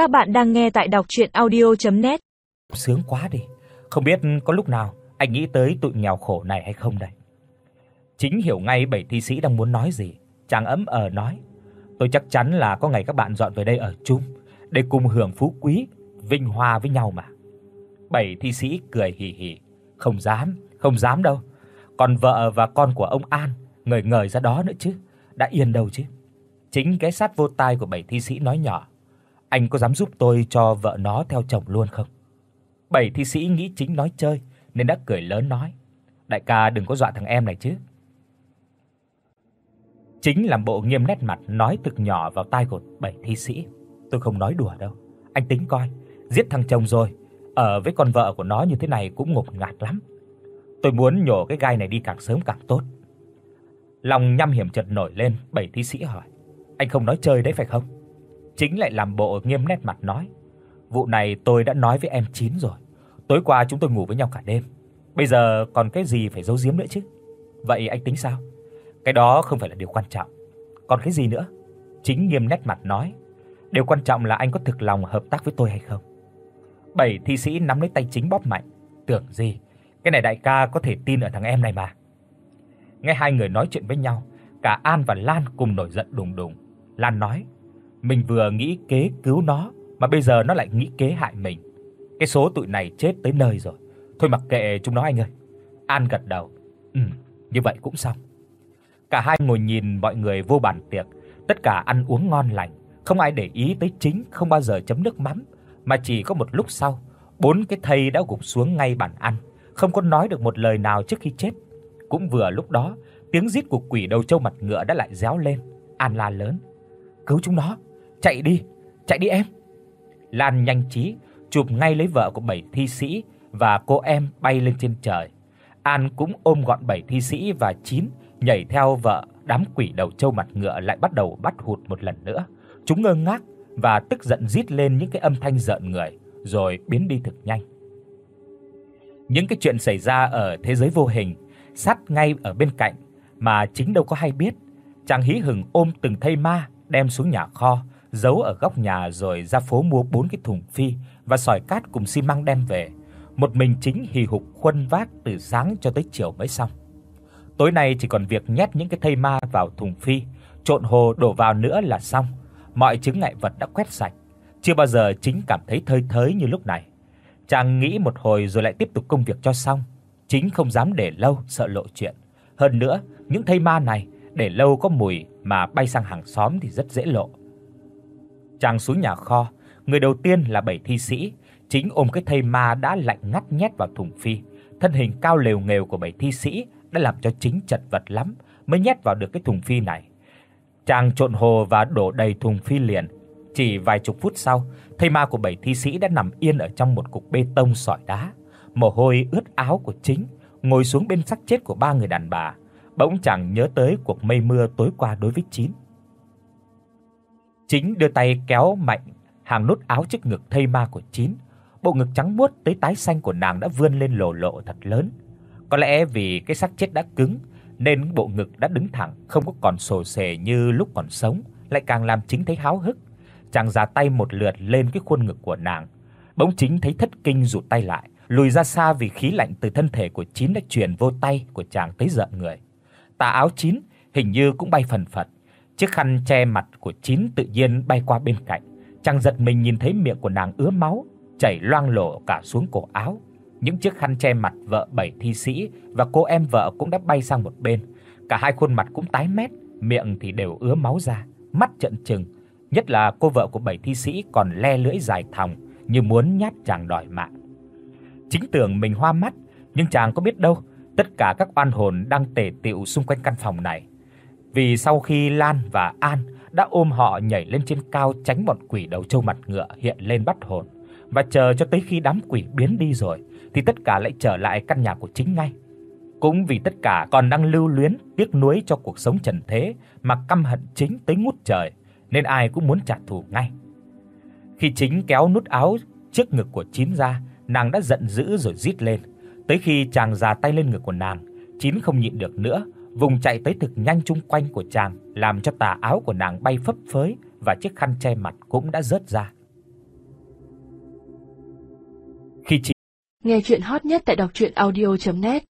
Các bạn đang nghe tại đọc audio net Sướng quá đi, không biết có lúc nào anh nghĩ tới tụi nghèo khổ này hay không đây. Chính hiểu ngay bảy thi sĩ đang muốn nói gì, chàng ấm ờ nói: "Tôi chắc chắn là có ngày các bạn dọn về đây ở chung để cùng hưởng phú quý, vinh hoa với nhau mà." Bảy thi sĩ cười hì hì: "Không dám, không dám đâu. Còn vợ và con của ông An ngời ngời ra đó nữa chứ, đã yên đâu chứ." Chính cái sát vô tai của bảy thi sĩ nói nhỏ: "Anh có dám giúp tôi cho vợ nó theo chồng luôn không?" Bảy thi sĩ nghĩ chính nói chơi nên đã cười lớn nói: "Đại ca đừng có dọa thằng em này chứ." Chính làm bộ nghiêm nét mặt nói thực nhỏ vào tai của bảy thi sĩ: "Tôi không nói đùa đâu, anh tính coi, giết thằng chồng rồi, ở với con vợ của nó như thế này cũng ngột ngạt lắm. Tôi muốn nhổ cái gai này đi càng sớm càng tốt." Lòng nhăm hiểm chợt nổi lên, bảy thi sĩ hỏi: "Anh không nói chơi đấy phải không?" Chính lại làm bộ nghiêm nét mặt nói: "Vụ này tôi đã nói với em chín rồi. Tối qua chúng tôi ngủ với nhau cả đêm. Bây giờ còn cái gì phải giấu giếm nữa chứ? Vậy anh tính sao?" Cái đó không phải là điều quan trọng. Còn cái gì nữa? Chính nghiêm nét mặt nói, điều quan trọng là anh có thực lòng hợp tác với tôi hay không. Bảy thi sĩ nắm lấy tay chính bóp mạnh, tưởng gì, cái này đại ca có thể tin ở thằng em này mà. Nghe hai người nói chuyện với nhau, cả An và Lan cùng nổi giận đùng đùng. Lan nói, mình vừa nghĩ kế cứu nó mà bây giờ nó lại nghĩ kế hại mình. Cái số tụi này chết tới nơi rồi. Thôi mặc kệ chúng nó anh ơi. An gật đầu. Ừ, như vậy cũng xong. Cả hai ngồi nhìn mọi người vô bàn tiệc, tất cả ăn uống ngon lành, không ai để ý tới chính không bao giờ chấm nước mắm, mà chỉ có một lúc sau, bốn cái thây đã gục xuống ngay bàn ăn, không có nói được một lời nào trước khi chết. Cũng vừa lúc đó, tiếng rít của quỷ đầu trâu mặt ngựa đã lại réo lên, An la lớn: "Cứu chúng nó, chạy đi, chạy đi em." Lan nhanh trí chụp ngay lấy vợ của bảy thi sĩ và cô em bay lên trên trời. An cũng ôm gọn bảy thi sĩ và chín nhảy theo vợ, đám quỷ đầu trâu mặt ngựa lại bắt đầu bắt hụt một lần nữa. Chúng ngơ ngác và tức giận rít lên những cái âm thanh rợn người rồi biến đi thực nhanh. Những cái chuyện xảy ra ở thế giới vô hình, sát ngay ở bên cạnh mà chính đâu có hay biết. Chàng hí hửng ôm từng thây ma đem xuống nhà kho, giấu ở góc nhà rồi ra phố mua bốn cái thùng phi và sỏi cát cùng xi măng đem về. Một mình chính hì hục khuân vác từ sáng cho tới chiều mới xong. Tối nay chỉ còn việc nhét những cái thây ma vào thùng phi, trộn hồ đổ vào nữa là xong. Mọi chứng ngại vật đã quét sạch, chưa bao giờ chính cảm thấy thơi thới như lúc này. Chàng nghĩ một hồi rồi lại tiếp tục công việc cho xong, chính không dám để lâu sợ lộ chuyện. Hơn nữa, những thây ma này để lâu có mùi mà bay sang hàng xóm thì rất dễ lộ. Chàng xuống nhà kho, người đầu tiên là bảy thi sĩ, chính ôm cái thây ma đã lạnh ngắt nhét vào thùng phi. Thân hình cao lều nghều của bảy thi sĩ đã làm cho chính chật vật lắm mới nhét vào được cái thùng phi này. Chàng trộn hồ và đổ đầy thùng phi liền. Chỉ vài chục phút sau, thây ma của bảy thi sĩ đã nằm yên ở trong một cục bê tông sỏi đá. Mồ hôi ướt áo của chính, ngồi xuống bên xác chết của ba người đàn bà. Bỗng chàng nhớ tới cuộc mây mưa tối qua đối với Chín. Chính đưa tay kéo mạnh hàng nút áo trước ngực thây ma của Chín. Bộ ngực trắng muốt tới tái xanh của nàng đã vươn lên lồ lộ thật lớn. Có lẽ vì cái xác chết đã cứng nên bộ ngực đã đứng thẳng, không có còn sồ sề như lúc còn sống, lại càng làm chính thấy háo hức. Chàng giã tay một lượt lên cái khuôn ngực của nàng. Bỗng chính thấy thất kinh rụt tay lại, lùi ra xa vì khí lạnh từ thân thể của Chín đã truyền vô tay của chàng tới giận người. Tà áo Chín hình như cũng bay phần phật, chiếc khăn che mặt của Chín tự nhiên bay qua bên cạnh. Chàng giật mình nhìn thấy miệng của nàng ứa máu, chảy loang lổ cả xuống cổ áo. Những chiếc khăn che mặt vợ bảy thi sĩ và cô em vợ cũng đã bay sang một bên. Cả hai khuôn mặt cũng tái mét, miệng thì đều ứa máu ra, mắt trợn trừng, nhất là cô vợ của bảy thi sĩ còn le lưỡi dài thòng như muốn nhát chàng đòi mạng. Chính tưởng mình hoa mắt, nhưng chàng có biết đâu, tất cả các oan hồn đang tề tựu xung quanh căn phòng này. Vì sau khi Lan và An đã ôm họ nhảy lên trên cao tránh bọn quỷ đầu trâu mặt ngựa hiện lên bắt hồn và chờ cho tới khi đám quỷ biến đi rồi thì tất cả lại trở lại căn nhà của chính ngay. Cũng vì tất cả còn đang lưu luyến tiếc nuối cho cuộc sống trần thế mà căm hận chính tới ngút trời, nên ai cũng muốn trả thù ngay. Khi chính kéo nút áo trước ngực của Chín ra, nàng đã giận dữ rồi rít lên. Tới khi chàng già tay lên ngực của nàng, Chín không nhịn được nữa, vùng chạy tới thực nhanh chung quanh của chàng, làm cho tà áo của nàng bay phấp phới và chiếc khăn che mặt cũng đã rớt ra. Khi chị Nghe truyện hot nhất tại đọc audio net